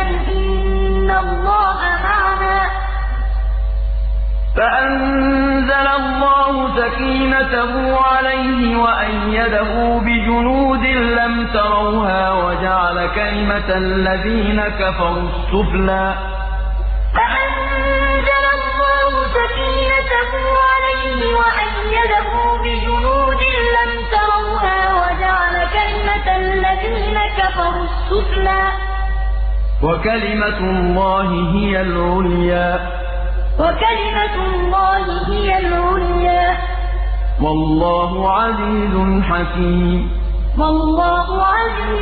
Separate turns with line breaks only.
إِنَّ اللَّهَ مَعَنَا ۖ.
فَأَنزَلَ اللَّهُ سَكِينَتَهُ عَلَيْهِ وَأَيَّدَهُ بِجُنُودٍ لَّمْ تَرَوْهَا وَجَعَلَ كَلِمَةَ الَّذِينَ كَفَرُوا السُّفْلَىٰ.
فَأَنزَلَ اللَّهُ سَكِينَتَهُ عَلَيْهِ وَأَيَّدَهُ بِجُنُودٍ لَّمْ تَرَوْهَا وَجَعَلَ كَلِمَةَ الَّذِينَ كَفَرُوا السُّفْلَىٰ ۗ.
وَكَلِمَةُ اللَّهِ هِيَ الْعُلْيَا ۗ.
وَكَلِمَةُ اللَّهِ هِيَ الْعُلْيَا ۗ.
وَاللَّهُ عَزِيزٌ حَكِيمٌ.
وَاللَّهُ عَزِيزٌ حَكِيمٌ